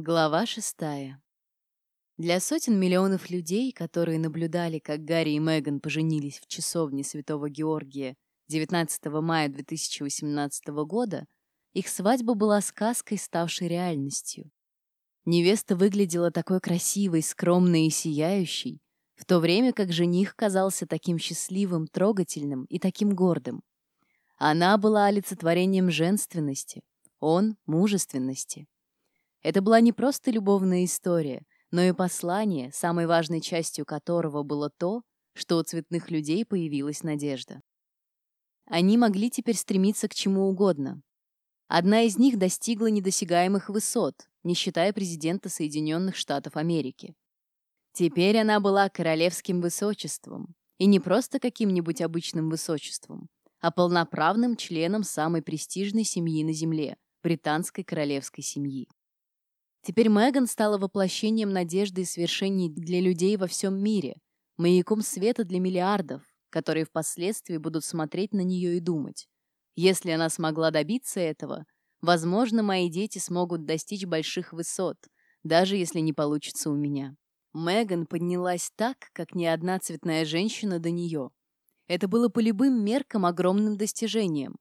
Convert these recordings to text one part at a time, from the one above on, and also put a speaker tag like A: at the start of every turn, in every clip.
A: Глава шестая. Для сотен миллионов людей, которые наблюдали, как Гарри и Меган поженились в часовне Святого Георгия 19 мая 2018 года, их свадьба была сказкой, ставшей реальностью. Невеста выглядела такой красивой, скромной и сияющей, в то время как жених казался таким счастливым, трогательным и таким гордым. Она была олицетворением женственности, он — мужественности. Это была не просто любовная история, но и послание, самой важной частью которого было то, что у цветных людей появилась надежда. Они могли теперь стремиться к чему угодно. Одна из них достигла недосягаемых высот, не считая президента Соединенных Штатов Америки. Теперь она была королевским высочеством, и не просто каким-нибудь обычным высочеством, а полноправным членом самой престижной семьи на Земле – британской королевской семьи. Теперь Меган стала воплощением надежды и свершений для людей во всем мире, маяком света для миллиардов, которые впоследствии будут смотреть на нее и думать. Если она смогла добиться этого, возможно, мои дети смогут достичь больших высот, даже если не получится у меня. Меган поднялась так, как ни одна цветная женщина до нее. Это было по любым меркам огромным достижением.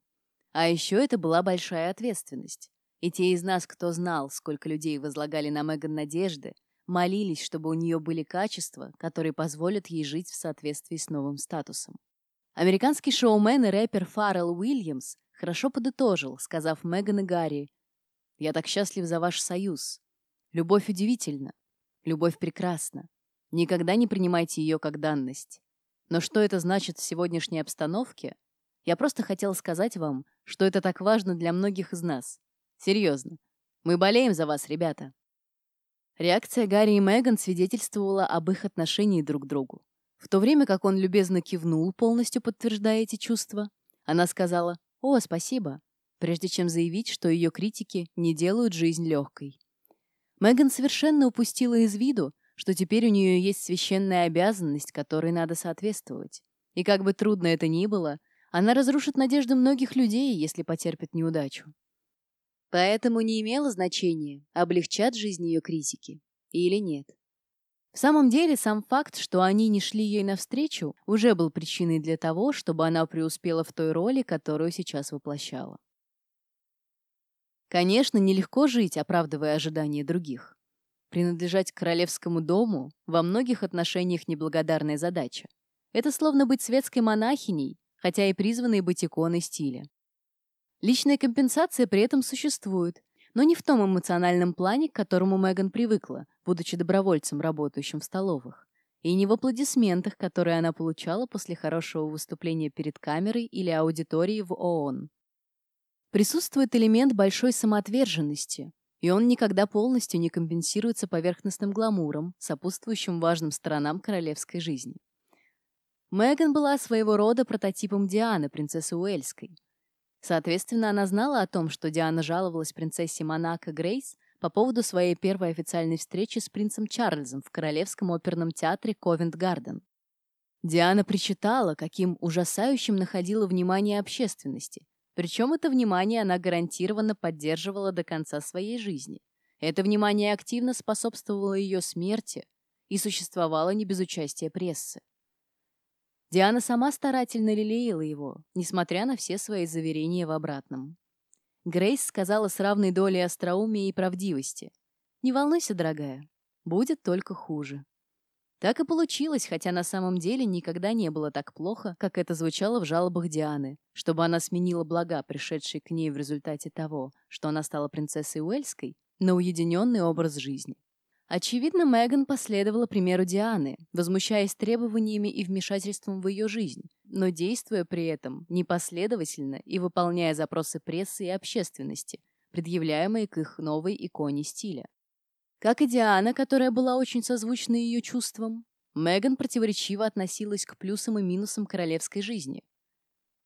A: А еще это была большая ответственность. И те из нас, кто знал, сколько людей возлагали на Меган надежды, молились, чтобы у нее были качества, которые позволят ей жить в соответствии с новым статусом. Американский шоумен и рэпер Фаррелл Уильямс хорошо подытожил, сказав Меган и Гарри, «Я так счастлив за ваш союз. Любовь удивительна. Любовь прекрасна. Никогда не принимайте ее как данность. Но что это значит в сегодняшней обстановке? Я просто хотел сказать вам, что это так важно для многих из нас. Серьезно. Мы болеем за вас, ребята. Реакция Гарри и Меган свидетельствовала об их отношении друг к другу. В то время как он любезно кивнул, полностью подтверждая эти чувства, она сказала «О, спасибо», прежде чем заявить, что ее критики не делают жизнь легкой. Меган совершенно упустила из виду, что теперь у нее есть священная обязанность, которой надо соответствовать. И как бы трудно это ни было, она разрушит надежды многих людей, если потерпит неудачу. Поэтому не имело значения, облегчат жизнь ее критики или нет. В самом деле, сам факт, что они не шли ей навстречу, уже был причиной для того, чтобы она преуспела в той роли, которую сейчас воплощала. Конечно, нелегко жить, оправдывая ожидания других. Принадлежать к королевскому дому во многих отношениях неблагодарная задача. Это словно быть светской монахиней, хотя и призванной быть иконой стиля. Личная компенсация при этом существует, но не в том эмоциональном плане, к которому Меган привыкла, будучи добровольцем, работающим в столовых, и не в аплодисментах, которые она получала после хорошего выступления перед камерой или аудиторией в ООН. Присутствует элемент большой самоотверженности, и он никогда полностью не компенсируется поверхностным гламуром, сопутствующим важным сторонам королевской жизни. Меган была своего рода прототипом Дианы, принцессы Уэльской. Соответственно, она знала о том, что Диана жаловалась принцессе Монако Грейс по поводу своей первой официальной встречи с принцем Чарльзом в Королевском оперном театре Ковент-Гарден. Диана причитала, каким ужасающим находила внимание общественности. Причем это внимание она гарантированно поддерживала до конца своей жизни. Это внимание активно способствовало ее смерти и существовало не без участия прессы. Диана сама старательно лелеяла его, несмотря на все свои заверения в обратном. Грейс сказала с равной долей остроумия и правдивости. «Не волнуйся, дорогая, будет только хуже». Так и получилось, хотя на самом деле никогда не было так плохо, как это звучало в жалобах Дианы, чтобы она сменила блага, пришедшие к ней в результате того, что она стала принцессой Уэльской, на уединенный образ жизни. Очевидно, Меган последовала примеру Дианы, возмущаясь требованиями и вмешательством в ее жизнь, но действуя при этом непоследовательно и выполняя запросы прессы и общественности, предъявляемые к их новой иконе стиля. Как и Диана, которая была очень созвучна ее чувствам, Меган противоречиво относилась к плюсам и минусам королевской жизни.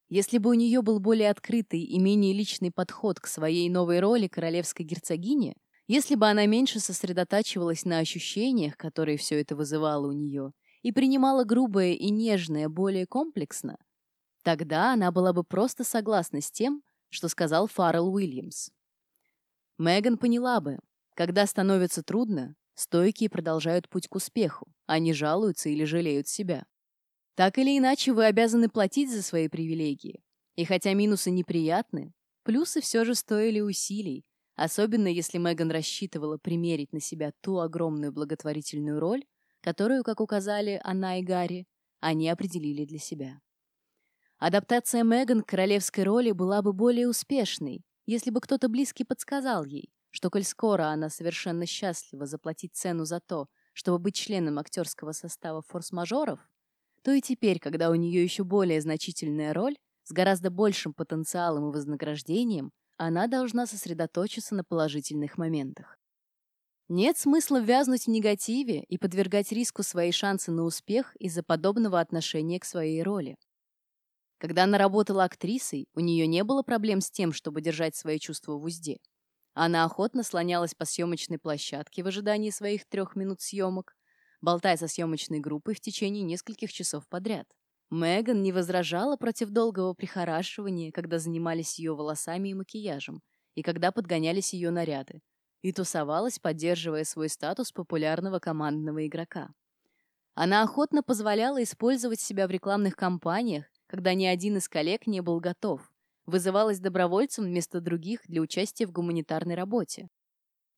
A: Если бы у нее был более открытый и менее личный подход к своей новой роли королевской герцогини, если бы она меньше сосредотачивалась на ощущениях, которые все это вызывало у нее, и принимала грубое и нежное более комплексно, тогда она была бы просто согласна с тем, что сказал Фаррелл Уильямс. Меган поняла бы, Когда становится трудно, стойкие продолжают путь к успеху, а не жалуются или жалеют себя. Так или иначе, вы обязаны платить за свои привилегии. И хотя минусы неприятны, плюсы все же стоили усилий, особенно если Меган рассчитывала примерить на себя ту огромную благотворительную роль, которую, как указали она и Гарри, они определили для себя. Адаптация Меган к королевской роли была бы более успешной, если бы кто-то близкий подсказал ей, что коль скоро она совершенно счастлива заплатить цену за то, чтобы быть членом актерского состава форс-мажоров, то и теперь, когда у нее еще более значительная роль, с гораздо большим потенциалом и вознаграждением, она должна сосредоточиться на положительных моментах. Нет смысла ввязнуть в негативе и подвергать риску свои шансы на успех из-за подобного отношения к своей роли. Когда она работала актрисой, у нее не было проблем с тем, чтобы держать свои чувства в узде. Она охотно слонялась по съемочной площадке в ожидании своих трех минут съемок, болтая со съемочной группой в течение нескольких часов подряд. Меган не возражала против долгого прихорашивания, когда занимались ее волосами и макияжем, и когда подгонялись ее наряды, и тусовалась, поддерживая свой статус популярного командного игрока. Она охотно позволяла использовать себя в рекламных кампаниях, когда ни один из коллег не был готов, вызывалась добровольцем вместо других для участия в гуманитарной работе.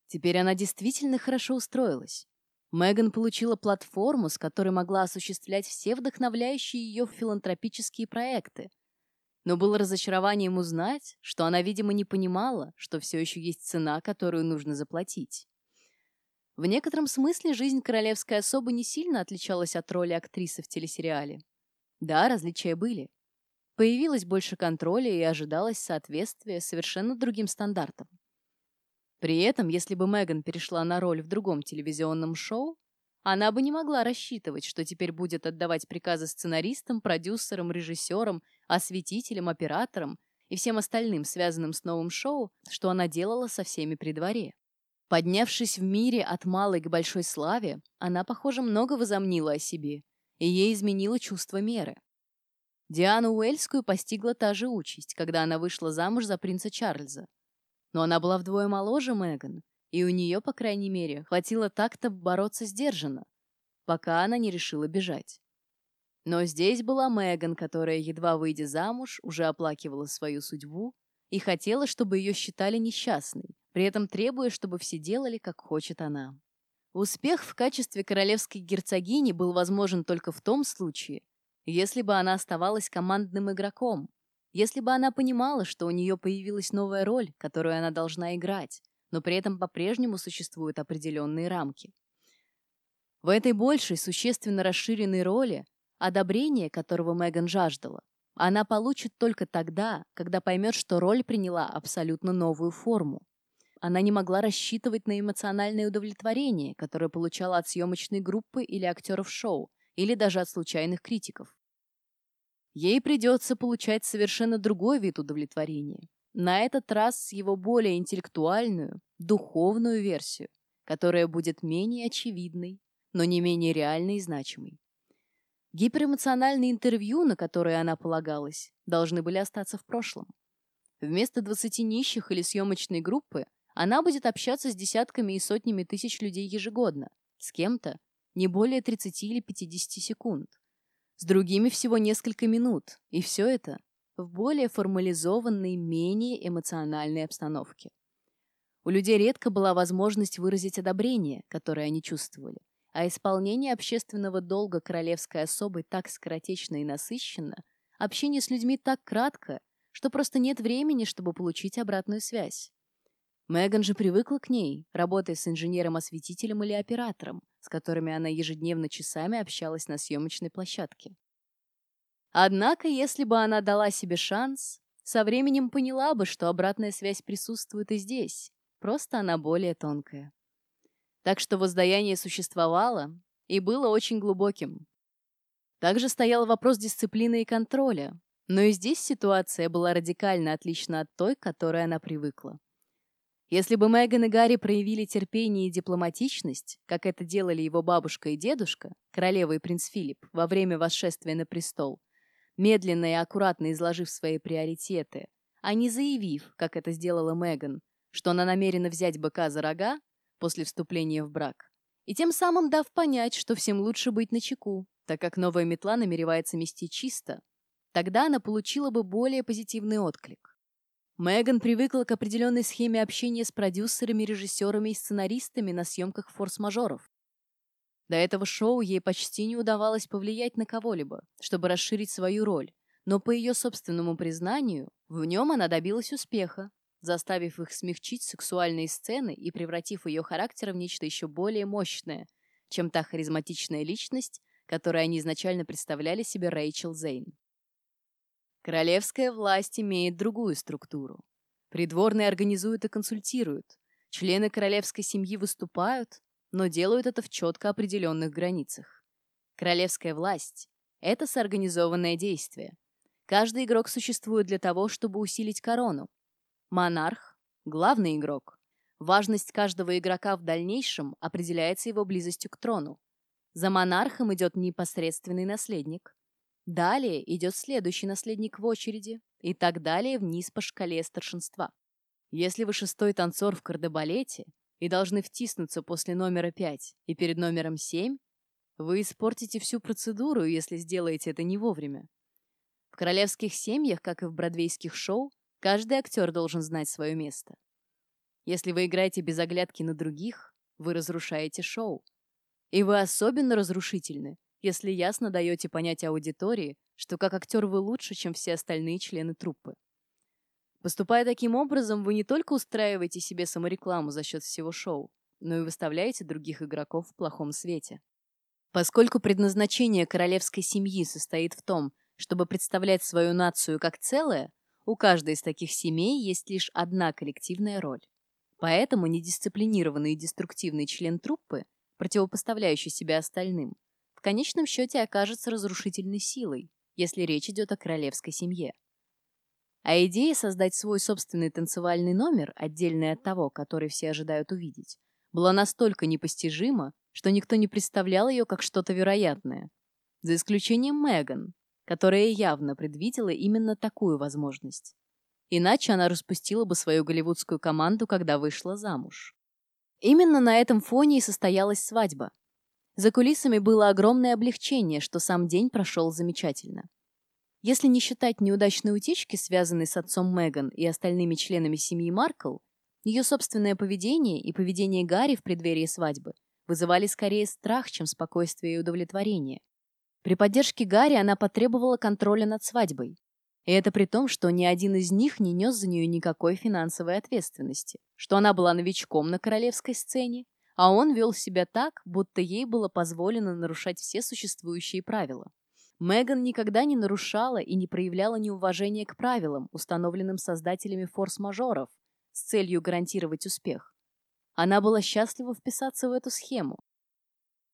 A: Теперь она действительно хорошо устроилась. Меган получила платформу, с которой могла осуществлять все вдохновляющие ее филантропические проекты. Но было разочарованием узнать, что она, видимо, не понимала, что все еще есть цена, которую нужно заплатить. В некотором смысле жизнь королевской особы не сильно отличалась от роли актрисы в телесериале. Да, различия были. Появилось больше контроля и ожидалось соответствие совершенно другим стандартам. При этом, если бы Меган перешла на роль в другом телевизионном шоу, она бы не могла рассчитывать, что теперь будет отдавать приказы сценаристам, продюсерам, режиссерам, осветителям, операторам и всем остальным, связанным с новым шоу, что она делала со всеми при дворе. Поднявшись в мире от малой к большой славе, она, похоже, много возомнила о себе, и ей изменило чувство меры. Диану Уэльскую постигла та же участь, когда она вышла замуж за принца Чарльза. Но она была вдвое моложе Меган, и у нее, по крайней мере, хватило так-то бороться сдержанно, пока она не решила бежать. Но здесь была Меган, которая, едва выйдя замуж, уже оплакивала свою судьбу и хотела, чтобы ее считали несчастной, при этом требуя, чтобы все делали, как хочет она. Успех в качестве королевской герцогини был возможен только в том случае, если бы она оставалась командным игроком, если бы она понимала, что у нее появилась новая роль, которую она должна играть, но при этом по-прежнему существуют определенные рамки. В этой большей, существенно расширенной роли, одобрение которого Меган жаждала, она получит только тогда, когда поймет, что роль приняла абсолютно новую форму. Она не могла рассчитывать на эмоциональное удовлетворение, которое получала от съемочной группы или актеров шоу, или даже от случайных критиков. Ей придется получать совершенно другой вид удовлетворения. На этот раз его более интеллектуальную, духовную версию, которая будет менее очевидной, но не менее реальной и значимой. Гиперэмоциональные интервью, на которые она полагалась, должны были остаться в прошлом. Вместо 20 нищих или съемочной группы она будет общаться с десятками и сотнями тысяч людей ежегодно, с кем-то, не более 30 или 50 секунд. С другими всего несколько минут, и все это в более формализованной, менее эмоциональной обстановке. У людей редко была возможность выразить одобрение, которое они чувствовали, а исполнение общественного долга королевской особой так скоротечно и насыщенно, общение с людьми так кратко, что просто нет времени, чтобы получить обратную связь. Меган же привыкла к ней, работая с инженером-осветителем или оператором, с которыми она ежедневно часами общалась на съемочной площадке. Однако, если бы она дала себе шанс, со временем поняла бы, что обратная связь присутствует и здесь, просто она более тонкая. Так что воздаяние существовало и было очень глубоким. Также стоял вопрос дисциплины и контроля, но и здесь ситуация была радикально отлична от той, к которой она привыкла. Если бы Меган и Гарри проявили терпение и дипломатичность, как это делали его бабушка и дедушка, королева и принц Филипп, во время восшествия на престол, медленно и аккуратно изложив свои приоритеты, а не заявив, как это сделала Меган, что она намерена взять быка за рога, после вступления в брак, и тем самым дав понять, что всем лучше быть начеку, так как новая метла намеревается мести чисто, тогда она получила бы более позитивный отклик. Меган привыкла к определенной схеме общения с продюсерами, режиссерами и сценаристами на съемках форс-мажоров. До этого шоу ей почти не удавалось повлиять на кого-либо, чтобы расширить свою роль, но по ее собственному признанию, в нем она добилась успеха, заставив их смягчить сексуальные сцены и превратив ее характер в нечто еще более мощное, чем та харизматичная личность, которой они изначально представляли себе Рэйчел Зейн. Королевская власть имеет другую структуру. Придворные организуют и консультируют. Члены королевской семьи выступают, но делают это в четко определенных границах. Королевская власть — это соорганизованное действие. Каждый игрок существует для того, чтобы усилить корону. Монарх — главный игрок. Важность каждого игрока в дальнейшем определяется его близостью к трону. За монархом идет непосредственный наследник. Далее идет следующий наследник в очереди и так далее вниз по шкале старшинства. Если вы шестой танцор в кардебалете и должны втиснуться после номера пять и перед номером семь, вы испортите всю процедуру, если сделаете это не вовремя. В королевских семьях, как и в бродвейских шоу, каждый актер должен знать свое место. Если вы играете без оглядки на других, вы разрушаете шоу. И вы особенно разрушительны, если ясно даете понять аудитории, что как актер вы лучше, чем все остальные члены труппы. Поступая таким образом, вы не только устраиваете себе саморекламу за счет всего шоу, но и выставляете других игроков в плохом свете. Поскольку предназначение королевской семьи состоит в том, чтобы представлять свою нацию как целое, у каждой из таких семей есть лишь одна коллективная роль. Поэтому недисциплинированный и деструктивный член труппы, противопоставляющий себя остальным, конечном счете окажется разрушительной силой, если речь идет о королевской семье. А идея создать свой собственный танцевальный номер, отдельный от того, который все ожидают увидеть, была настолько непостижима, что никто не представлял ее как что-то вероятное. За исключением Меган, которая явно предвидела именно такую возможность. Иначе она распустила бы свою голливудскую команду, когда вышла замуж. Именно на этом фоне и состоялась свадьба, за кулисами было огромное облегчение, что сам день прошел замечательно. Если не считать неудачной утечки, связанной с отцом Меган и остальными членами семьи Маркл, ее собственное поведение и поведение Гарри в преддверии свадьбы вызывали скорее страх, чем спокойствие и удовлетворение. При поддержке Гарри она потребовала контроля над свадьбой. И это при том, что ни один из них не нес за нее никакой финансовой ответственности, что она была новичком на королевской сцене, а он вел себя так, будто ей было позволено нарушать все существующие правила. Меган никогда не нарушала и не проявляла неуважения к правилам, установленным создателями форс-мажоров, с целью гарантировать успех. Она была счастлива вписаться в эту схему.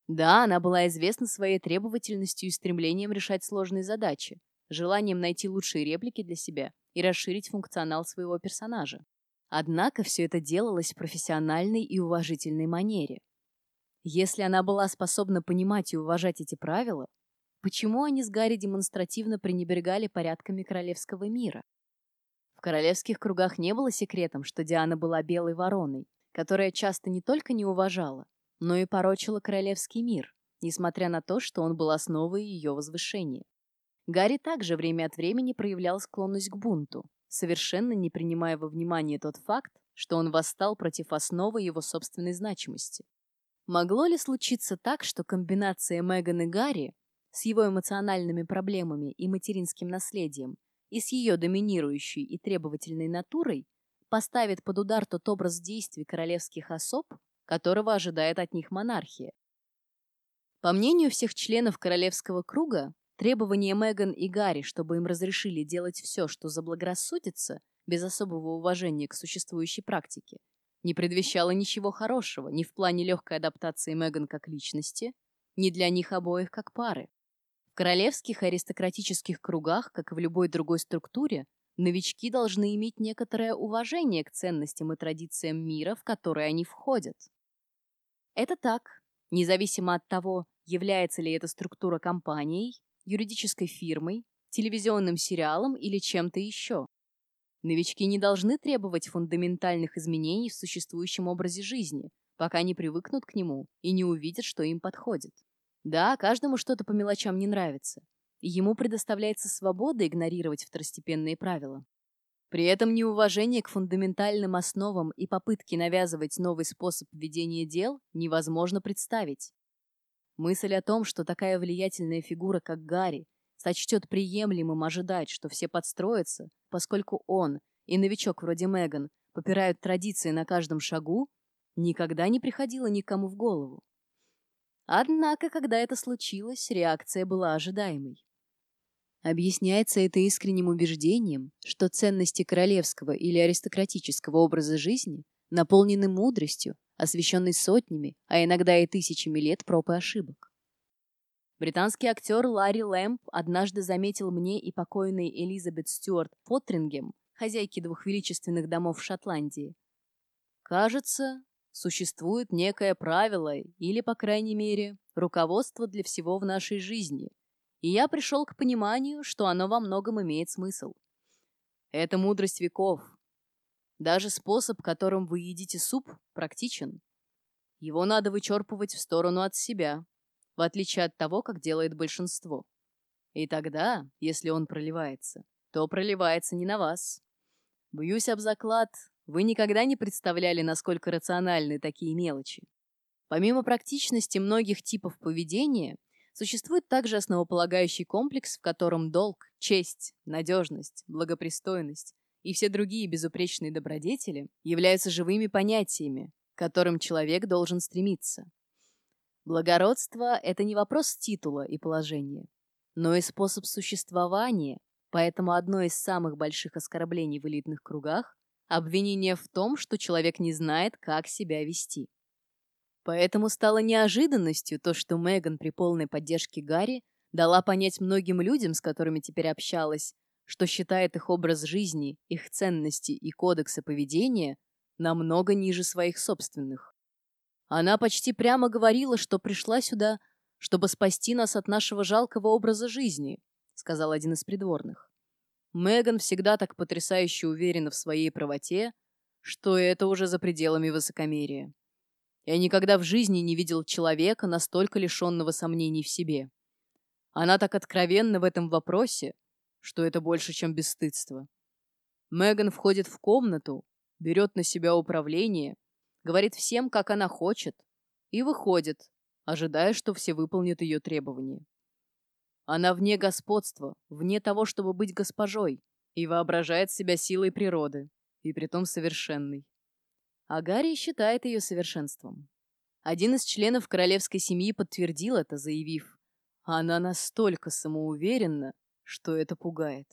A: Да, она была известна своей требовательностью и стремлением решать сложные задачи, желанием найти лучшие реплики для себя и расширить функционал своего персонажа. Однако все это делалось в профессиональной и уважительной манере. Если она была способна понимать и уважать эти правила, почему они с Гарри демонстративно пренебрегали порядками королевского мира? В королевских кругах не было секретом, что Диана была белой вороной, которая часто не только не уважала, но и порочила королевский мир, несмотря на то, что он был основой ее возвышения. Гарри также время от времени проявлял склонность к бунту, совершенно не принимая во внимание тот факт, что он восстал против основы его собственной значимости. Могло ли случиться так, что комбинация Меган и Гарри с его эмоциональными проблемами и материнским наследием и с ее доминирующей и требовательной натурой поставит под удар тот образ действий королевских особ, которого ожидает от них монархия? По мнению всех членов королевского круга, Требование Меган и Гарри, чтобы им разрешили делать все, что заблагорассудится, без особого уважения к существующей практике, не предвещало ничего хорошего ни в плане легкой адаптации Меган как личности, ни для них обоих как пары. В королевских аристократических кругах, как и в любой другой структуре, новички должны иметь некоторое уважение к ценностям и традициям мира, в который они входят. Это так, независимо от того, является ли эта структура компанией юридической фирмой, телевизионным сериалом или чем-то еще. Новички не должны требовать фундаментальных изменений в существующем образе жизни, пока не привыкнут к нему и не увидят, что им подходит. Да, каждому что-то по мелочам не нравится, ему предоставляется свобода игнорировать второстепенные правила. При этом неуважение к фундаментальным основам и попытки навязывать новый способ ведения дел невозможно представить. Мысль о том, что такая влиятельная фигура, как Гарри, сочтет приемлемым ожидать, что все подстроятся, поскольку он и новичок вроде Меган попирают традиции на каждом шагу, никогда не приходило никому в голову. Однако, когда это случилось, реакция была ожидаемой. Объясняется это искренним убеждением, что ценности королевского или аристократического образа жизни наполнены мудростью, освещенной сотнями, а иногда и тысячами лет проб и ошибок. Британский актер Ларри Лэмп однажды заметил мне и покойной Элизабет Стюарт Поттрингем, хозяйки двух величественных домов в Шотландии. Кажется, существует некое правило или, по крайней мере, руководство для всего в нашей жизни, и я пришел к пониманию, что оно во многом имеет смысл. Это мудрость веков. Даже способ, которым вы едите суп, практичен. Его надо вычерпывать в сторону от себя, в отличие от того, как делает большинство. И тогда, если он проливается, то проливается не на вас. Бьюсь об заклад, вы никогда не представляли, насколько рациональны такие мелочи. Помимо практичности многих типов поведения, существует также основополагающий комплекс, в котором долг, честь, надежность, благопристойность и все другие безупречные добродетели являются живыми понятиями, к которым человек должен стремиться. Благородство – это не вопрос титула и положения, но и способ существования, поэтому одно из самых больших оскорблений в элитных кругах – обвинение в том, что человек не знает, как себя вести. Поэтому стало неожиданностью то, что Меган при полной поддержке Гарри дала понять многим людям, с которыми теперь общалась, что считает их образ жизни, их ценности и кодексы поведения намного ниже своих собственных. Она почти прямо говорила, что пришла сюда, чтобы спасти нас от нашего жалкого образа жизни, сказал один из придворных. Меган всегда так потрясающе уверена в своей правоте, что это уже за пределами высокомерия. Я никогда в жизни не видел человека, настолько лишенного сомнений в себе. Она так откровенна в этом вопросе, что это больше, чем бесстыдство. Меган входит в комнату, берет на себя управление, говорит всем, как она хочет, и выходит, ожидая, что все выполнят ее требования. Она вне господства, вне того, чтобы быть госпожой, и воображает себя силой природы, и притом совершенной а Гарри считает ее совершенством. Один из членов королевской семьи подтвердил это, заявив, она настолько самоуверенна, что это пугает.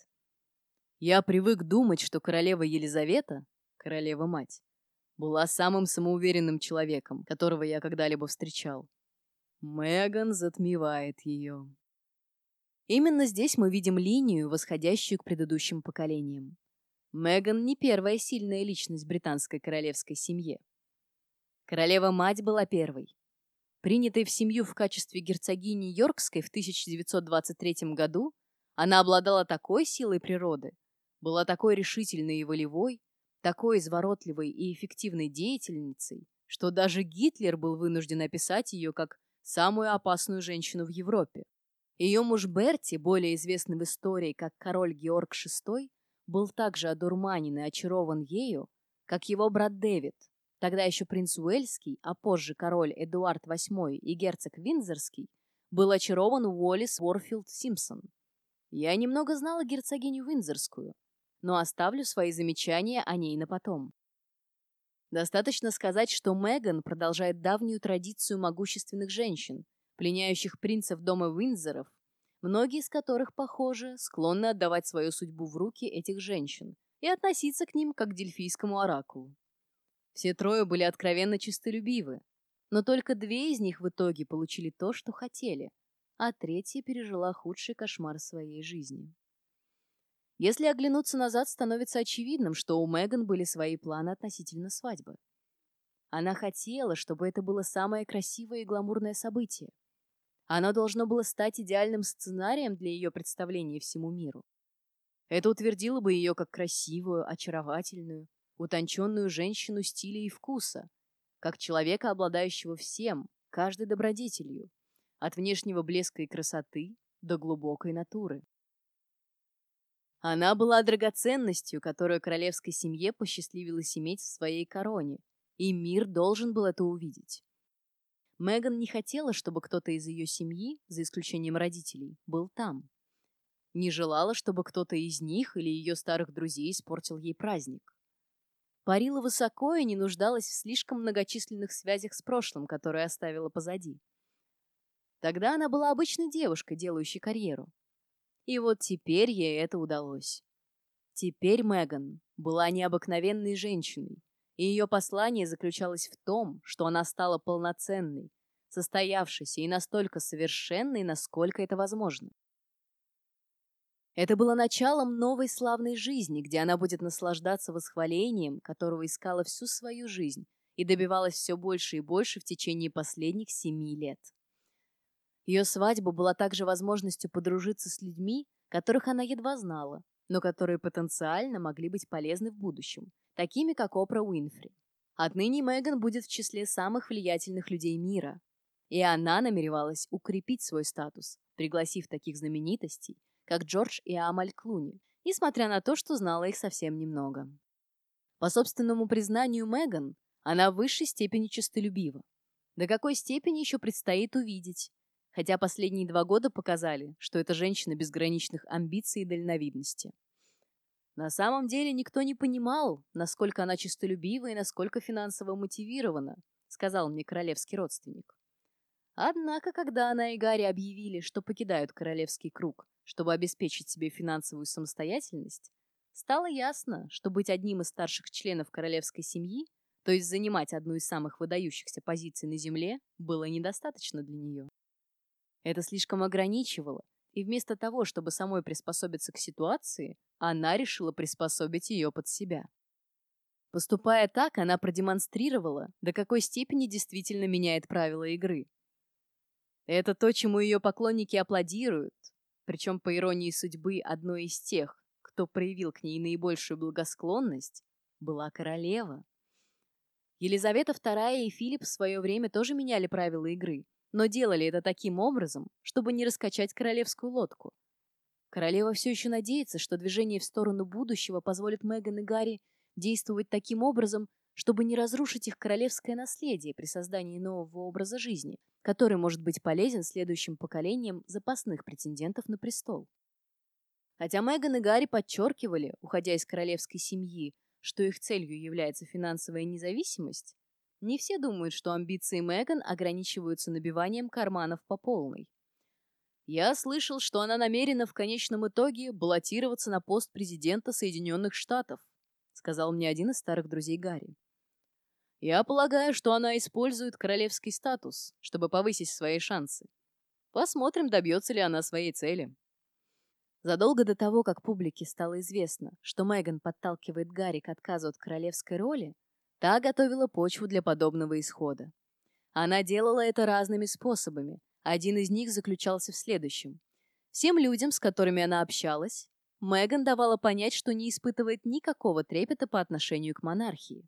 A: Я привык думать, что королева Елизавета, королева-мать, была самым самоуверенным человеком, которого я когда-либо встречал. Меган затмевает ее. Именно здесь мы видим линию, восходящую к предыдущим поколениям. Меган не первая сильная личность британской королевской семье. Королева-мать была первой. Принятая в семью в качестве герцогини Йоркской в 1923 году, она обладала такой силой природы, была такой решительной и волевой, такой изворотливой и эффективной деятельницей, что даже Гитлер был вынужден описать ее как самую опасную женщину в Европе. Ее муж Берти, более известный в истории как король Георг VI, был так же одурманен и очарован ею, как его брат Дэвид, тогда еще принц Уэльский, а позже король Эдуард VIII и герцог Виндзорский, был очарован Уоллес Уорфилд Симпсон. Я немного знала герцогиню Виндзорскую, но оставлю свои замечания о ней на потом. Достаточно сказать, что Меган продолжает давнюю традицию могущественных женщин, пленяющих принцев дома Виндзоров многие из которых, похоже, склонны отдавать свою судьбу в руки этих женщин и относиться к ним как к дельфийскому оракулу. Все трое были откровенно чистолюбивы, но только две из них в итоге получили то, что хотели, а третья пережила худший кошмар своей жизни. Если оглянуться назад, становится очевидным, что у Меган были свои планы относительно свадьбы. Она хотела, чтобы это было самое красивое и гламурное событие. Оно должно было стать идеальным сценарием для ее представления всему миру. Это утвердило бы ее как красивую, очаровательную, утонченную женщину стиля и вкуса, как человека, обладающего всем, каждой добродетелью, от внешнего блеска и красоты до глубокой натуры. Она была драгоценностью, которую королевской семье посчастливилось иметь в своей короне, и мир должен был это увидеть. Меган не хотела, чтобы кто-то из ее семьи, за исключением родителей, был там. Не желала, чтобы кто-то из них или ее старых друзей испортил ей праздник. Парила высоко и не нуждалась в слишком многочисленных связях с прошлым, которые оставила позади. Тогда она была обычной девушкой, делающей карьеру. И вот теперь ей это удалось. Теперь Меган была необыкновенной женщиной, и ее послание заключалось в том, что она стала полноценной, состоявшейся и настолько совершенной, насколько это возможно. Это было началом новой славной жизни, где она будет наслаждаться восхвалением, которого искала всю свою жизнь и добивалась все больше и больше в течение последних семи лет. Ее свадьба была также возможностью подружиться с людьми, которых она едва знала, но которые потенциально могли быть полезны в будущем, такими как Опра Уинфри. Отныне Меган будет в числе самых влиятельных людей мира, и она намеревалась укрепить свой статус, пригласив таких знаменитостей, как Джордж и Амаль Клуни, несмотря на то, что знала их совсем немного. По собственному признанию Меган, она в высшей степени честолюбива. До какой степени еще предстоит увидеть, хотя последние два года показали, что это женщина безграничных амбиций и дальновидности. На самом деле никто не понимал, насколько она честолюбива и насколько финансово мотивирована, сказал мне королевский родственник. Однако, когда она и Гарри объявили, что покидают королевский круг, чтобы обеспечить себе финансовую самостоятельность, стало ясно, что быть одним из старших членов королевской семьи, то есть занимать одну из самых выдающихся позиций на земле, было недостаточно для нее. Это слишком ограничивало, и вместо того, чтобы самой приспособиться к ситуации, она решила приспособить ее под себя. Поступая так, она продемонстрировала, до какой степени действительно меняет правила игры. Это то, чему ее поклонники аплодируют, причем, по иронии судьбы, одной из тех, кто проявил к ней наибольшую благосклонность, была королева. Елизавета II и Филипп в свое время тоже меняли правила игры, но делали это таким образом, чтобы не раскачать королевскую лодку. Королева все еще надеется, что движение в сторону будущего позволит Меган и Гарри действовать таким образом, чтобы не разрушить их королевское наследие при создании нового образа жизни, который может быть полезен следующим поколениям запасных претендентов на престол. Хотя Меган и Гарри подчеркивали, уходя из королевской семьи, что их целью является финансовая независимость, не все думают, что амбиции Меган ограничиваются набиванием карманов по полной. Я слышал, что она намерена в конечном итоге баллотироваться на пост президента Соединенных Штатов, сказал мне один из старых друзей Гарри. Я полагаю, что она использует королевский статус, чтобы повысить свои шансы. Посмотрим, добьется ли она своей цели. Задолго до того, как публике стало известно, что Меган подталкивает Гарри к отказу от королевской роли, Та готовила почву для подобного исхода. Она делала это разными способами. Один из них заключался в следующем. Всем людям, с которыми она общалась, Меган давала понять, что не испытывает никакого трепета по отношению к монархии.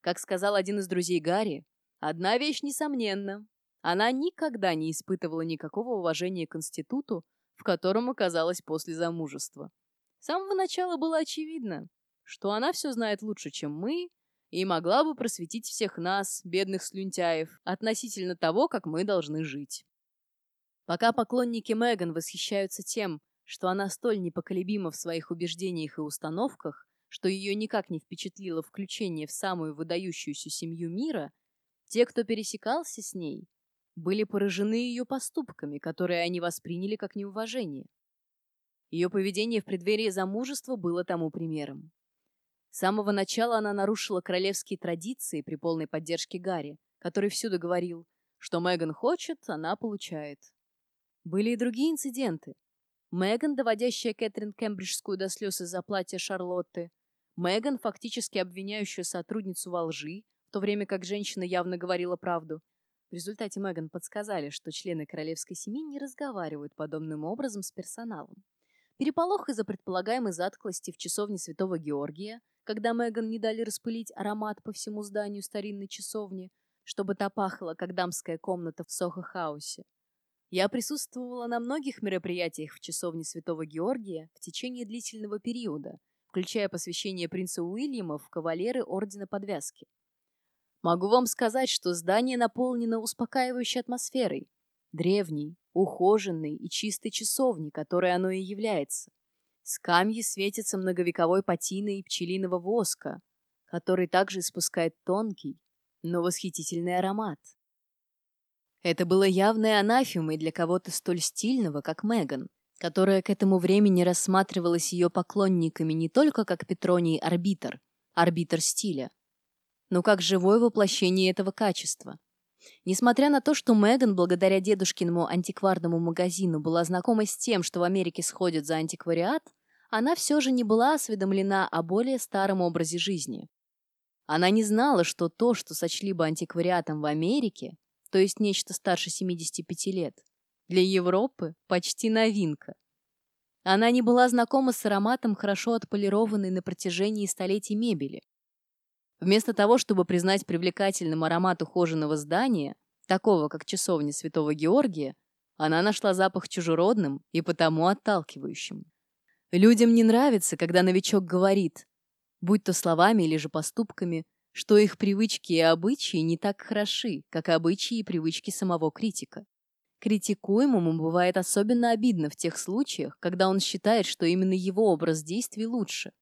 A: Как сказал один из друзей Гарри, одна вещь несомненна. Она никогда не испытывала никакого уважения к институту, в котором оказалась после замужества. С самого начала было очевидно, что она все знает лучше, чем мы, и могла бы просветить всех нас, бедных слюнтяев, относительно того, как мы должны жить. Пока поклонники Меган восхищаются тем, что она столь непоколебима в своих убеждениях и установках, что ее никак не впечатлило включение в самую выдающуюся семью мира, те, кто пересекался с ней, были поражены ее поступками, которые они восприняли как неуважение. Ее поведение в преддверии замужества было тому примером. С самого начала она нарушила королевские традиции при полной поддержке Гарри, который всюду говорил, что Меган хочет, она получает. Были и другие инциденты. Меган, доводящая Кэтрин Кембриджскую до слез из-за платья Шарлотты. Меган, фактически обвиняющая сотрудницу во лжи, в то время как женщина явно говорила правду. В результате Меган подсказали, что члены королевской семьи не разговаривают подобным образом с персоналом. Переполох из-за предполагаемой затклости в часовне Святого Георгия, когда Меган не дали распылить аромат по всему зданию старинной часовни, чтобы та пахла, как дамская комната в Сохо-хаусе. Я присутствовала на многих мероприятиях в часовне Святого Георгия в течение длительного периода, включая посвящение принца Уильяма в кавалеры Ордена Подвязки. Могу вам сказать, что здание наполнено успокаивающей атмосферой, древней, ухоженной и чистой часовней, которой оно и является. С камьи светится многовековой патиной пчелиного воска, который также испускает тонкий, но восхитительный аромат. Это было явной анафемой для кого-то столь стильного, как Меган, которая к этому времени рассматривалась ее поклонниками не только как Петроний арбитр, арбитр стиля, но как живое воплощение этого качества. Несмотря на то, что Меган, благодаря дедушкиному антикварному магазину, была знакома с тем, что в Америке сходят за антиквариат, она все же не была осведомлена о более старом образе жизни. Она не знала, что то, что сочли бы антиквариатом в Америке, то есть нечто старше 75 лет. Для Европы почти новинка. Она не была знакома с ароматом хорошо отполированной на протяжении столетий мебели. Вместо того, чтобы признать привлекательным аромат ухоженного здания, такого как часовня Святого Георгия, она нашла запах чужеродным и потому отталкивающим. Людям не нравится, когда новичок говорит, будь то словами или же поступками, что их привычки и обычаи не так хороши, как обычаи и привычки самого критика. Критикуемому бывает особенно обидно в тех случаях, когда он считает, что именно его образ действий лучше.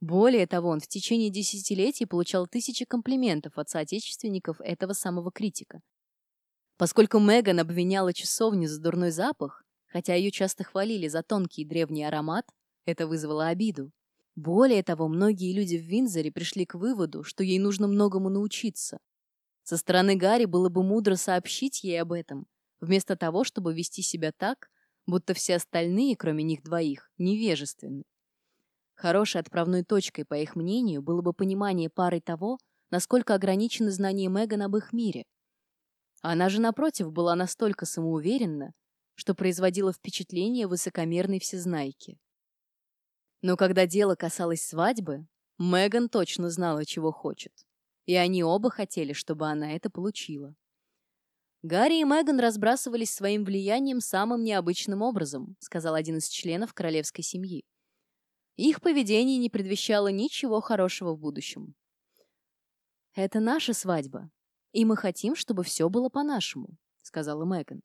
A: Более того, он в течение десятилетий получал тысячи комплиментов от соотечественников этого самого критика. Поскольку Меган обвиняла часовню за дурной запах, хотя ее часто хвалили за тонкий древний аромат, это вызвало обиду. Более того, многие люди в Винзоре пришли к выводу, что ей нужно многому научиться. Со стороны Гарри было бы мудро сообщить ей об этом, вместо того, чтобы вести себя так, будто все остальные, кроме них двоих, невежественны. Хорошей отправной точкой, по их мнению, было бы понимание парой того, насколько ограничены знания Меган об их мире. Она же, напротив, была настолько самоуверенна, что производила впечатление высокомерной всезнайки. Но когда дело касалось свадьбы, Меган точно знала, чего хочет. И они оба хотели, чтобы она это получила. Гарри и Меган разбрасывались своим влиянием самым необычным образом, сказал один из членов королевской семьи. Их поведение не предвещало ничего хорошего в будущем. «Это наша свадьба, и мы хотим, чтобы все было по-нашему», — сказала Меган.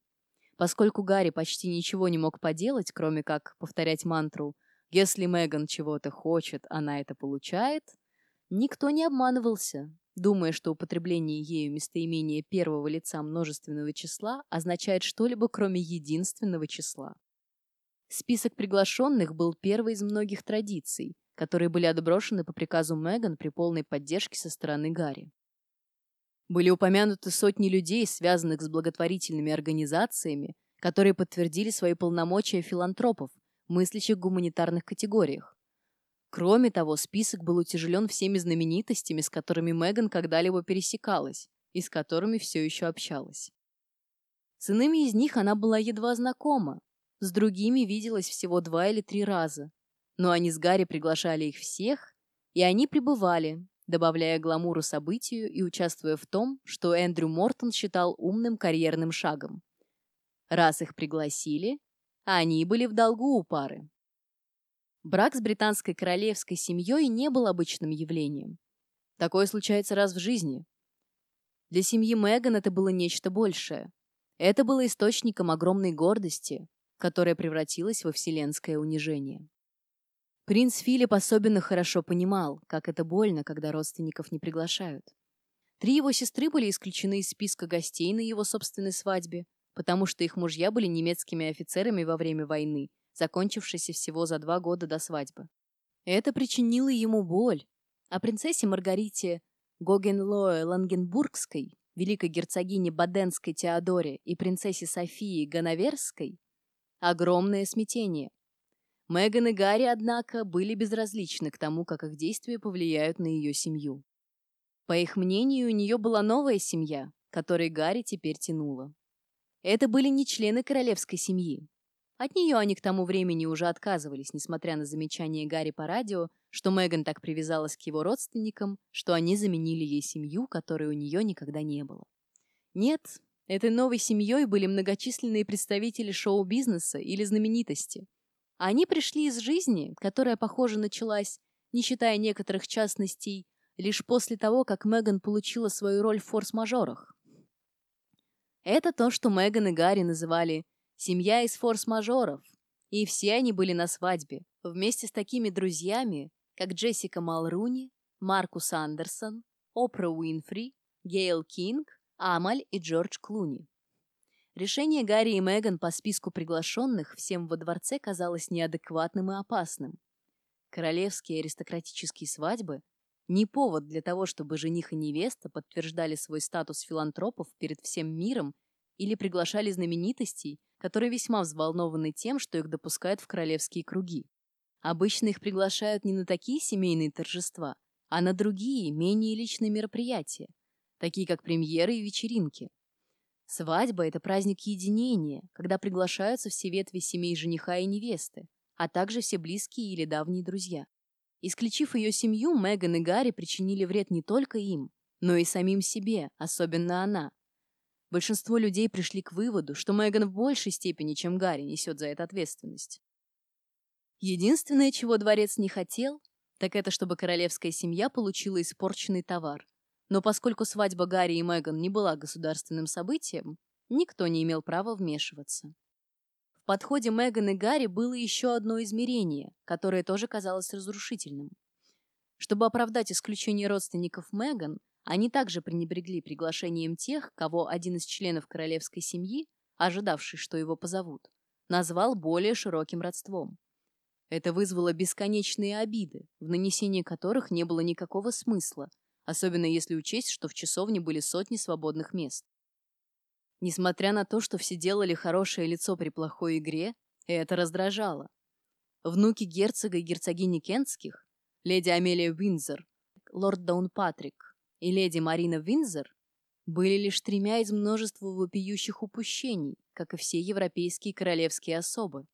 A: Поскольку Гарри почти ничего не мог поделать, кроме как повторять мантру если Меган чего-то хочет, она это получает. Никто не обманывался, думая, что употребление ею местоимения первого лица множественного числа означает что-либо, кроме единственного числа. Список приглашенных был первой из многих традиций, которые были отброшены по приказу Меган при полной поддержке со стороны Гарри. Были упомянуты сотни людей, связанных с благотворительными организациями, которые подтвердили свои полномочия филантропов, мыслящих в гуманитарных категориях. Кроме того, список был утяжелен всеми знаменитостями, с которыми Меган когда-либо пересекалась и с которыми все еще общалась. С иными из них она была едва знакома, с другими виделась всего два или три раза. Но они с Гарри приглашали их всех, и они пребывали, добавляя гламуру событию и участвуя в том, что Эндрю Мортон считал умным карьерным шагом. Раз их пригласили, они были в долгу у пары. Брак с британской королевской семьей не был обычным явлением. Такое случается раз в жизни. Для семьи Меган это было нечто большее. Это было источником огромной гордости, которая превратилась во вселенское унижение. Принц Филипп особенно хорошо понимал, как это больно, когда родственников не приглашают. Три его сестры были исключены из списка гостей на его собственной свадьбе, потому что их мужья были немецкими офицерами во время войны, закончившейся всего за два года до свадьбы. Это причинило ему боль, а принцессе Маргарите Гогенлое Лангенбургской, великой герцогине Баденской Теодоре и принцессе Софии Ганаверской огромное смятение. Меган и Гарри, однако, были безразличны к тому, как их действия повлияют на ее семью. По их мнению, у нее была новая семья, которой Гарри теперь тянула. Это были не члены королевской семьи. От нее они к тому времени уже отказывались, несмотря на замечания Гарри по радио, что Меган так привязалась к его родственникам, что они заменили ей семью, которой у нее никогда не было. Нет, этой новой семьей были многочисленные представители шоу-бизнеса или знаменитости. Они пришли из жизни, которая, похоже, началась, не считая некоторых частностей, лишь после того, как Меган получила свою роль в форс-мажорах. Это то, что Меган и Гарри называли Семья из форс-мажоров. И все они были на свадьбе, вместе с такими друзьями, как Джессика Малруни, Маркус Андерсон, Опра Уинфри, Гейл Кинг, Амаль и Джордж Клуни. Решение Гарри и Меган по списку приглашенных всем во дворце казалось неадекватным и опасным. Королевские аристократические свадьбы – не повод для того, чтобы жених и невеста подтверждали свой статус филантропов перед всем миром или приглашали знаменитостей, которые весьма взволнованы тем, что их допускают в королевские круги. Обычно их приглашают не на такие семейные торжества, а на другие, менее личные мероприятия, такие как премьеры и вечеринки. Свадьба – это праздник единения, когда приглашаются все ветви семей жениха и невесты, а также все близкие или давние друзья. Исключив ее семью, Меган и Гарри причинили вред не только им, но и самим себе, особенно она, Большинство людей пришли к выводу, что Меган в большей степени, чем Гарри, несет за это ответственность. Единственное, чего дворец не хотел, так это чтобы королевская семья получила испорченный товар. Но поскольку свадьба Гарри и Меган не была государственным событием, никто не имел права вмешиваться. В подходе Меган и Гарри было еще одно измерение, которое тоже казалось разрушительным. Чтобы оправдать исключение родственников Меган, они также пренебрегли приглашением тех, кого один из членов королевской семьи, ожидавший, что его позовут, назвал более широким родством. Это вызвало бесконечные обиды, в нанесении которых не было никакого смысла, особенно если учесть, что в часовне были сотни свободных мест. Несмотря на то, что все делали хорошее лицо при плохой игре, это раздражало. Внуки герцога и герцогини Кентских, леди Амелия Уинзер, лорд Даунпатрик, и леди Марина Винзер были лишь тремя из множества вопиющих упущений, как и все европейские королевские особы.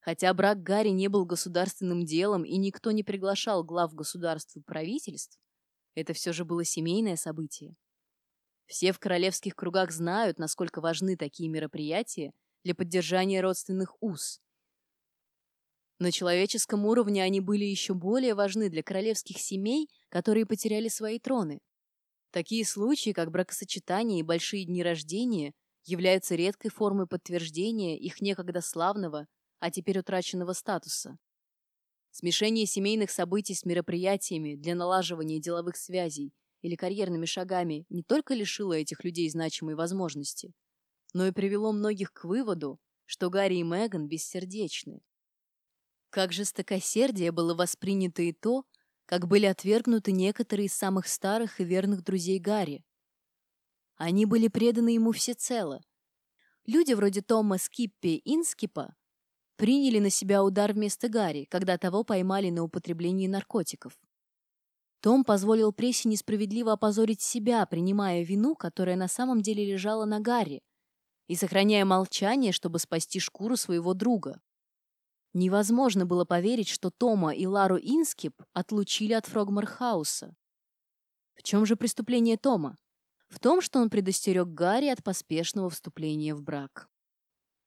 A: Хотя брак Гарри не был государственным делом и никто не приглашал глав государств и правительств, это все же было семейное событие. Все в королевских кругах знают, насколько важны такие мероприятия для поддержания родственных уз. На человеческом уровне они были еще более важны для королевских семей, которые потеряли свои троны. Такие случаи, как бракосочетание и большие дни рождения, являются редкой формой подтверждения их некогда славного, а теперь утраченного статуса. Смешение семейных событий с мероприятиями для налаживания деловых связей или карьерными шагами не только лишило этих людей значимой возможности, но и привело многих к выводу, что Гарри и Меган бессердечны. Как жестокосердие было воспринято и то, как были отвергнуты некоторые из самых старых и верных друзей Гарри. Они были преданы ему всецело. Люди вроде Тома Скиппи Инскипа приняли на себя удар вместо Гарри, когда того поймали на употреблении наркотиков. Том позволил прессе несправедливо опозорить себя, принимая вину, которая на самом деле лежала на Гарри, и сохраняя молчание, чтобы спасти шкуру своего друга. Невозможно было поверить, что Тома и Лару Инскип отлучили от Фрогмор-хауса. В чем же преступление Тома? В том, что он предостерег Гарри от поспешного вступления в брак.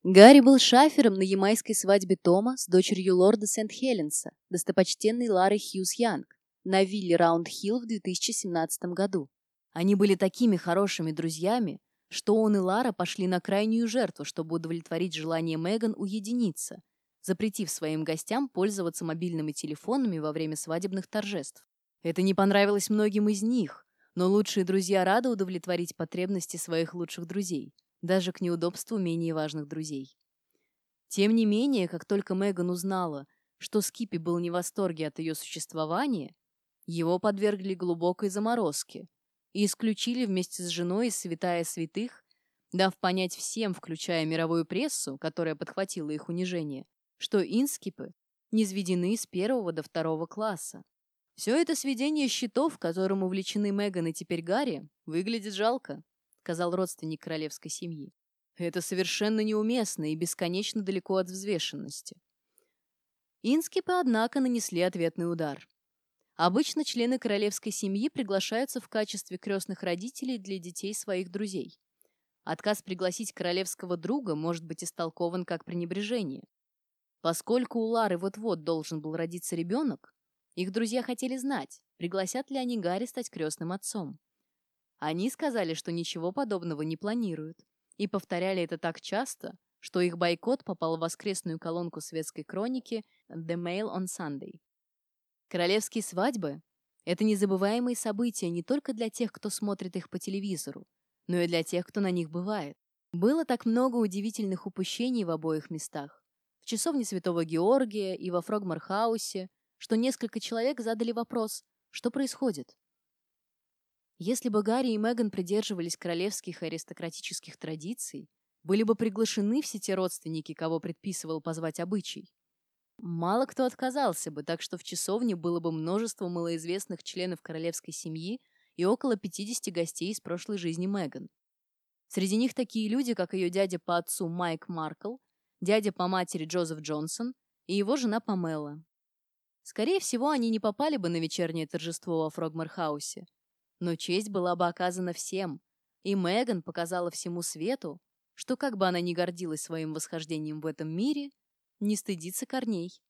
A: Гарри был шафером на ямайской свадьбе Тома с дочерью лорда Сент-Хеленса, достопочтенной Ларой Хьюз Янг, на вилле Раунд-Хилл в 2017 году. Они были такими хорошими друзьями, что он и Лара пошли на крайнюю жертву, чтобы удовлетворить желание Меган уединиться, запретив своим гостям пользоваться мобильными телефонами во время свадебных торжеств. Это не понравилось многим из них, но лучшие друзья рады удовлетворить потребности своих лучших друзей, даже к неудобству менее важных друзей. Тем не менее, как только Меган узнала, что Скиппи был не в восторге от ее существования, его подвергли глубокой заморозке и исключили вместе с женой из святая святых, дав понять всем, включая мировую прессу, которая подхватила их унижение, что инскипы низведены с первого до второго класса. Все это сведение счетов, которым увлечены Меган и теперь Гарри, выглядит жалко, сказал родственник королевской семьи. Это совершенно неуместно и бесконечно далеко от взвешенности. Инскипы, однако, нанесли ответный удар. Обычно члены королевской семьи приглашаются в качестве крестных родителей для детей своих друзей. Отказ пригласить королевского друга может быть истолкован как пренебрежение. Поскольку у Лары вот-вот должен был родиться ребенок, их друзья хотели знать, пригласят ли они Гарри стать крестным отцом. Они сказали, что ничего подобного не планируют, и повторяли это так часто, что их бойкот попал в воскресную колонку светской хроники The Mail on Sunday. Королевские свадьбы – это незабываемые события не только для тех, кто смотрит их по телевизору, но и для тех, кто на них бывает. Было так много удивительных упущений в обоих местах. В часовне Святого Георгия и во Фрогмархаусе, что несколько человек задали вопрос, что происходит. Если бы Гарри и Меган придерживались королевских аристократических традиций, были бы приглашены все те родственники, кого предписывал позвать обычай. Мало кто отказался бы, так что в часовне было бы множество малоизвестных членов королевской семьи и около 50 гостей из прошлой жизни Меган. Среди них такие люди, как ее дядя по отцу Майк Маркл, дядя по матери Джозеф Джонсон и его жена Памела. Скорее всего, они не попали бы на вечернее торжество во Фрогмархаусе. Но честь была бы оказана всем, и Меган показала всему свету, что как бы она ни гордилась своим восхождением в этом мире, не стыдиться корней.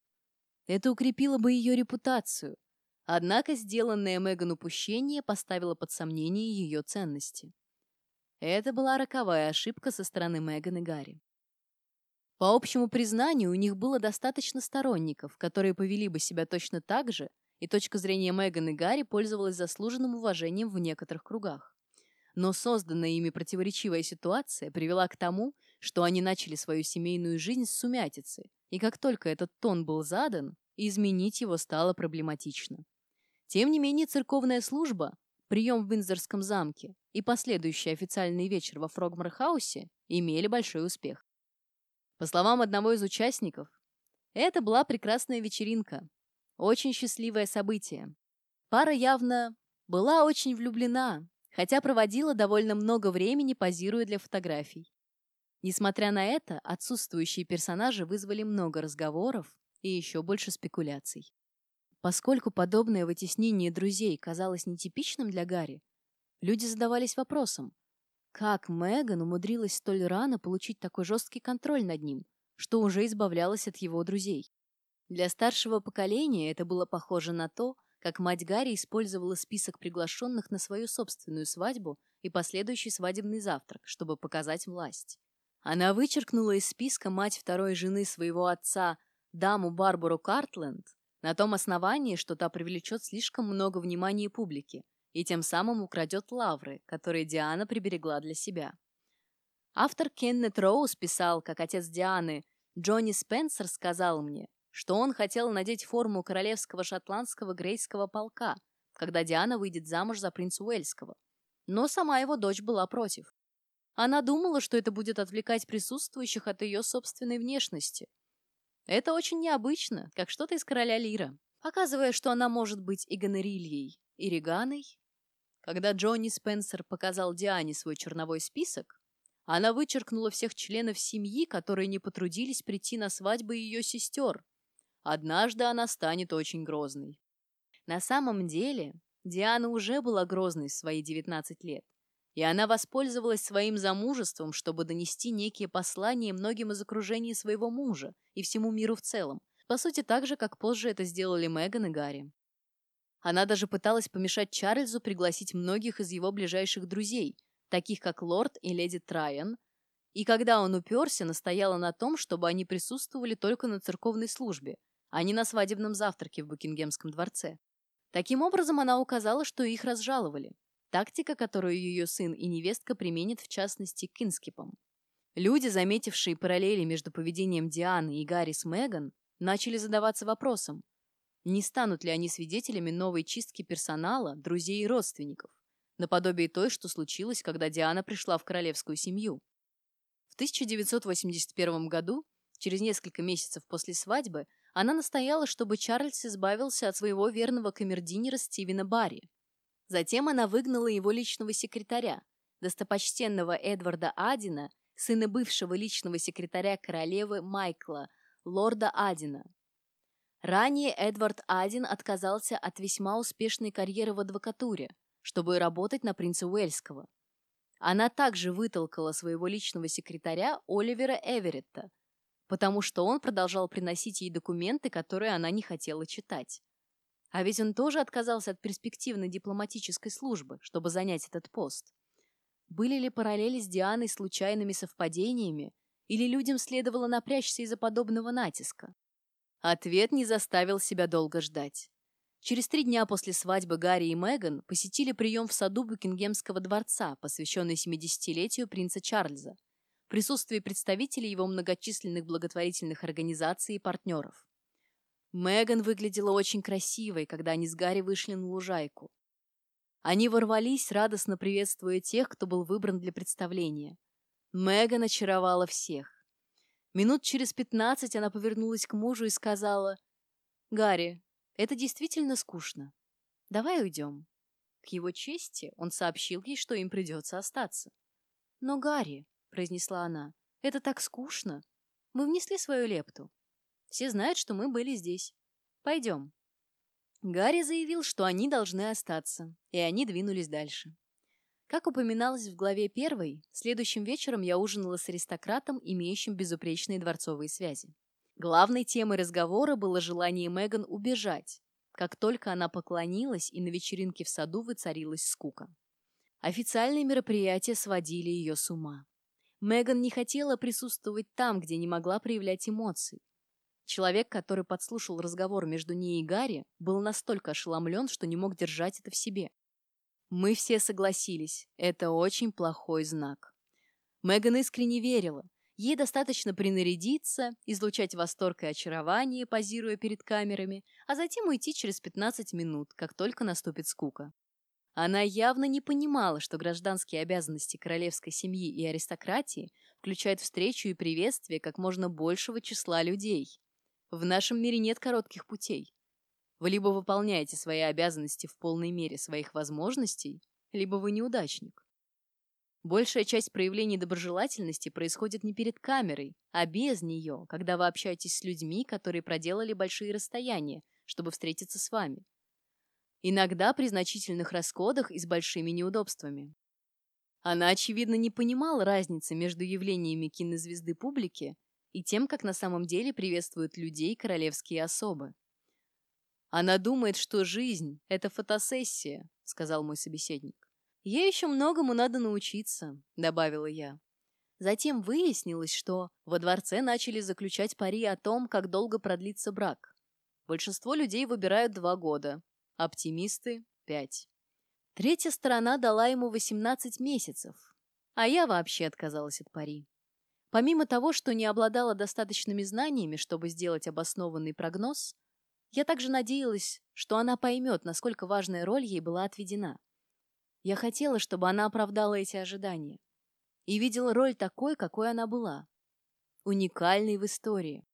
A: Это укрепило бы ее репутацию, однако сделанное Меган упущение поставило под сомнение ее ценности. Это была роковая ошибка со стороны Меган и Гарри. По общему признанию, у них было достаточно сторонников, которые повели бы себя точно так же, и точка зрения Меган и Гарри пользовалась заслуженным уважением в некоторых кругах. Но созданная ими противоречивая ситуация привела к тому, что они начали свою семейную жизнь с сумятицы, и как только этот тон был задан, изменить его стало проблематично. Тем не менее, церковная служба, прием в Виндзорском замке и последующий официальный вечер во Фрогмархаусе имели большой успех. По словам одного из участников, это была прекрасная вечеринка, очень счастливое событие. Пара явно была очень влюблена, хотя проводила довольно много времени, позируя для фотографий. Несмотря на это, отсутствующие персонажи вызвали много разговоров и еще больше спекуляций. Поскольку подобное вытеснение друзей казалось нетипичным для Гарри, люди задавались вопросом, как Меган умудрилась столь рано получить такой жесткий контроль над ним, что уже избавлялась от его друзей. Для старшего поколения это было похоже на то, как мать Гарри использовала список приглашенных на свою собственную свадьбу и последующий свадебный завтрак, чтобы показать власть. Она вычеркнула из списка мать второй жены своего отца, даму Барбару Картленд, на том основании, что та привлечет слишком много внимания публики и тем самым украдет лавры, которые Диана приберегла для себя. Автор Кеннет Роуз писал, как отец Дианы, Джонни Спенсер сказал мне, что он хотел надеть форму королевского шотландского грейского полка, когда Диана выйдет замуж за принца Уэльского. Но сама его дочь была против. Она думала, что это будет отвлекать присутствующих от ее собственной внешности. Это очень необычно, как что-то из короля Лира, показывая, что она может быть и Гонорильей, и Реганой. Когда Джонни Спенсер показал Диане свой черновой список, она вычеркнула всех членов семьи, которые не потрудились прийти на свадьбы ее сестер. Однажды она станет очень грозной. На самом деле, Диана уже была грозной в свои 19 лет. И она воспользовалась своим замужеством, чтобы донести некие послания многим из окружения своего мужа и всему миру в целом, по сути так же, как позже это сделали Меган и Гарри. Она даже пыталась помешать Чарльзу пригласить многих из его ближайших друзей, таких как лорд и леди Трайан, и когда он уперся, настояла на том, чтобы они присутствовали только на церковной службе, а не на свадебном завтраке в Букингемском дворце. Таким образом, она указала, что их разжаловали, Тактика, которую ее сын и невестка применят в частности к Инскипам. Люди, заметившие параллели между поведением Дианы и Гарри с Меган, начали задаваться вопросом, не станут ли они свидетелями новой чистки персонала, друзей и родственников, наподобие той, что случилось, когда Диана пришла в королевскую семью. В 1981 году, через несколько месяцев после свадьбы, она настояла, чтобы Чарльз избавился от своего верного камердинера Стивена Барри. Затем она выгнала его личного секретаря, достопочтенного Эдварда Адина, сына бывшего личного секретаря королевы Майкла, лорда Адина. Ранее Эдвард Адин отказался от весьма успешной карьеры в адвокатуре, чтобы работать на принца Уэльского. Она также вытолкала своего личного секретаря Оливера Эверетта, потому что он продолжал приносить ей документы, которые она не хотела читать. А ведь он тоже отказался от перспективной дипломатической службы, чтобы занять этот пост. Были ли параллели с Дианой случайными совпадениями, или людям следовало напрячься из-за подобного натиска? Ответ не заставил себя долго ждать. Через три дня после свадьбы Гарри и Меган посетили прием в саду Букингемского дворца, посвященный 70-летию принца Чарльза, присутствии представителей его многочисленных благотворительных организаций и партнеров. Меган выглядела очень красивой, когда они с Гарри вышли на лужайку. Они ворвались, радостно приветствуя тех, кто был выбран для представления. Меган очаровала всех. Минут через пятнадцать она повернулась к мужу и сказала, «Гарри, это действительно скучно. Давай уйдем». К его чести он сообщил ей, что им придется остаться. «Но, Гарри», — произнесла она, — «это так скучно. Мы внесли свою лепту. Все знают, что мы были здесь. Пойдем». Гарри заявил, что они должны остаться, и они двинулись дальше. Как упоминалось в главе первой, следующим вечером я ужинала с аристократом, имеющим безупречные дворцовые связи. Главной темой разговора было желание Меган убежать, как только она поклонилась, и на вечеринке в саду воцарилась скука. Официальные мероприятия сводили ее с ума. Меган не хотела присутствовать там, где не могла проявлять эмоций. Человек, который подслушал разговор между ней и Гарри, был настолько ошеломлен, что не мог держать это в себе. Мы все согласились, это очень плохой знак. Меган искренне верила. Ей достаточно принарядиться, излучать восторг и очарование, позируя перед камерами, а затем уйти через 15 минут, как только наступит скука. Она явно не понимала, что гражданские обязанности королевской семьи и аристократии включают встречу и приветствие как можно большего числа людей. В нашем мире нет коротких путей. Вы либо выполняете свои обязанности в полной мере своих возможностей, либо вы неудачник. Большая часть проявлений доброжелательности происходит не перед камерой, а без нее, когда вы общаетесь с людьми, которые проделали большие расстояния, чтобы встретиться с вами. Иногда при значительных расходах и с большими неудобствами. Она, очевидно, не понимала разницы между явлениями кинозвезды публики и тем, как на самом деле приветствуют людей королевские особы. «Она думает, что жизнь — это фотосессия», — сказал мой собеседник. «Ей еще многому надо научиться», — добавила я. Затем выяснилось, что во дворце начали заключать пари о том, как долго продлится брак. Большинство людей выбирают два года, оптимисты — пять. Третья сторона дала ему 18 месяцев, а я вообще отказалась от пари. Помимо того, что не обладала достаточными знаниями, чтобы сделать обоснованный прогноз, я также надеялась, что она поймет, насколько важная роль ей была отведена. Я хотела, чтобы она оправдала эти ожидания. И видела роль такой, какой она была. Уникальной в истории.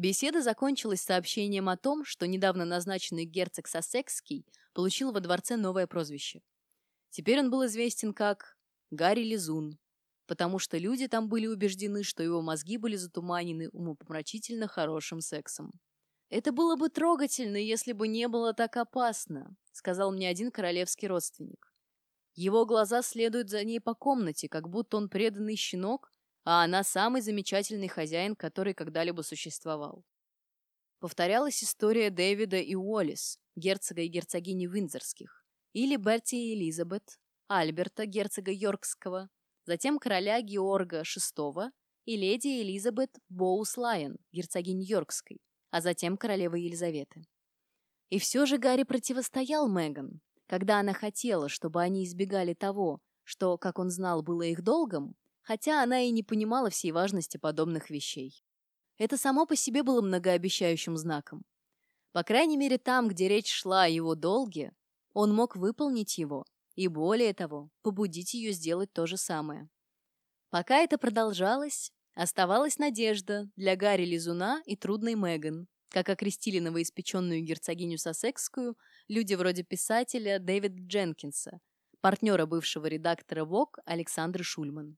A: Беседа закончилась сообщением о том, что недавно назначенный герцог Сассекский получил во дворце новое прозвище. Теперь он был известен как Гарри Лизун, потому что люди там были убеждены, что его мозги были затуманены умопомрачительно хорошим сексом. «Это было бы трогательно, если бы не было так опасно», — сказал мне один королевский родственник. Его глаза следуют за ней по комнате, как будто он преданный щенок, а она самый замечательный хозяин, который когда-либо существовал. Повторялась история Дэвида и Уоллес, герцога и герцогини Виндзорских, или Берти и Элизабет, Альберта, герцога Йоркского, затем короля Георга VI и леди Элизабет Боус Лайон, герцогини Йоркской, а затем королевы Елизаветы. И все же Гарри противостоял Меган, когда она хотела, чтобы они избегали того, что, как он знал, было их долгом, хотя она и не понимала всей важности подобных вещей. Это само по себе было многообещающим знаком. По крайней мере, там, где речь шла о его долге, он мог выполнить его, и более того, побудить ее сделать то же самое. Пока это продолжалось, оставалась надежда для Гарри Лизуна и трудной Меган, как окрестили новоиспеченную герцогиню Сассекскую люди вроде писателя Дэвида Дженкинса, партнера бывшего редактора ВОК Александры Шульман.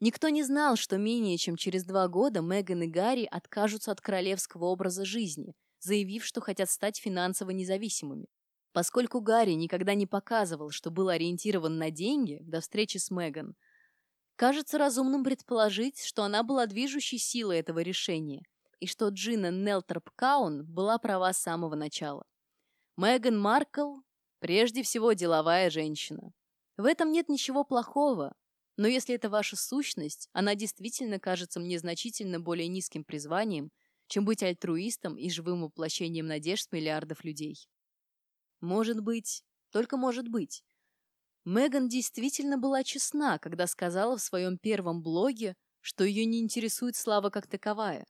A: Никто не знал, что менее чем через два года Меган и Гарри откажутся от королевского образа жизни, заявив, что хотят стать финансово независимыми. Поскольку Гарри никогда не показывал, что был ориентирован на деньги до встречи с Меган, кажется разумным предположить, что она была движущей силой этого решения, и что Джина Нелтроп Каун была права с самого начала. Меган Маркл прежде всего деловая женщина. В этом нет ничего плохого, но если это ваша сущность, она действительно кажется мне значительно более низким призванием, чем быть альтруистом и живым воплощением надежд миллиардов людей. Может быть, только может быть. Меган действительно была честна, когда сказала в своем первом блоге, что ее не интересует слава как таковая.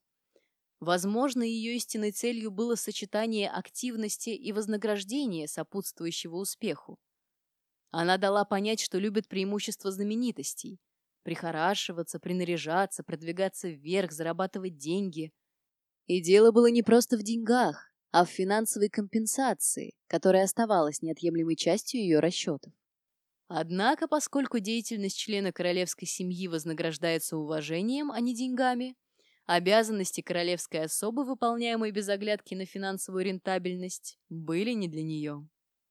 A: Возможно, ее истинной целью было сочетание активности и вознаграждения, сопутствующего успеху. Она дала понять, что любит преимущество знаменитостей. Прихорашиваться, принаряжаться, продвигаться вверх, зарабатывать деньги. И дело было не просто в деньгах а в финансовой компенсации, которая оставалась неотъемлемой частью ее расчетов. Однако, поскольку деятельность члена королевской семьи вознаграждается уважением, а не деньгами, обязанности королевской особы, выполняемые без оглядки на финансовую рентабельность, были не для нее.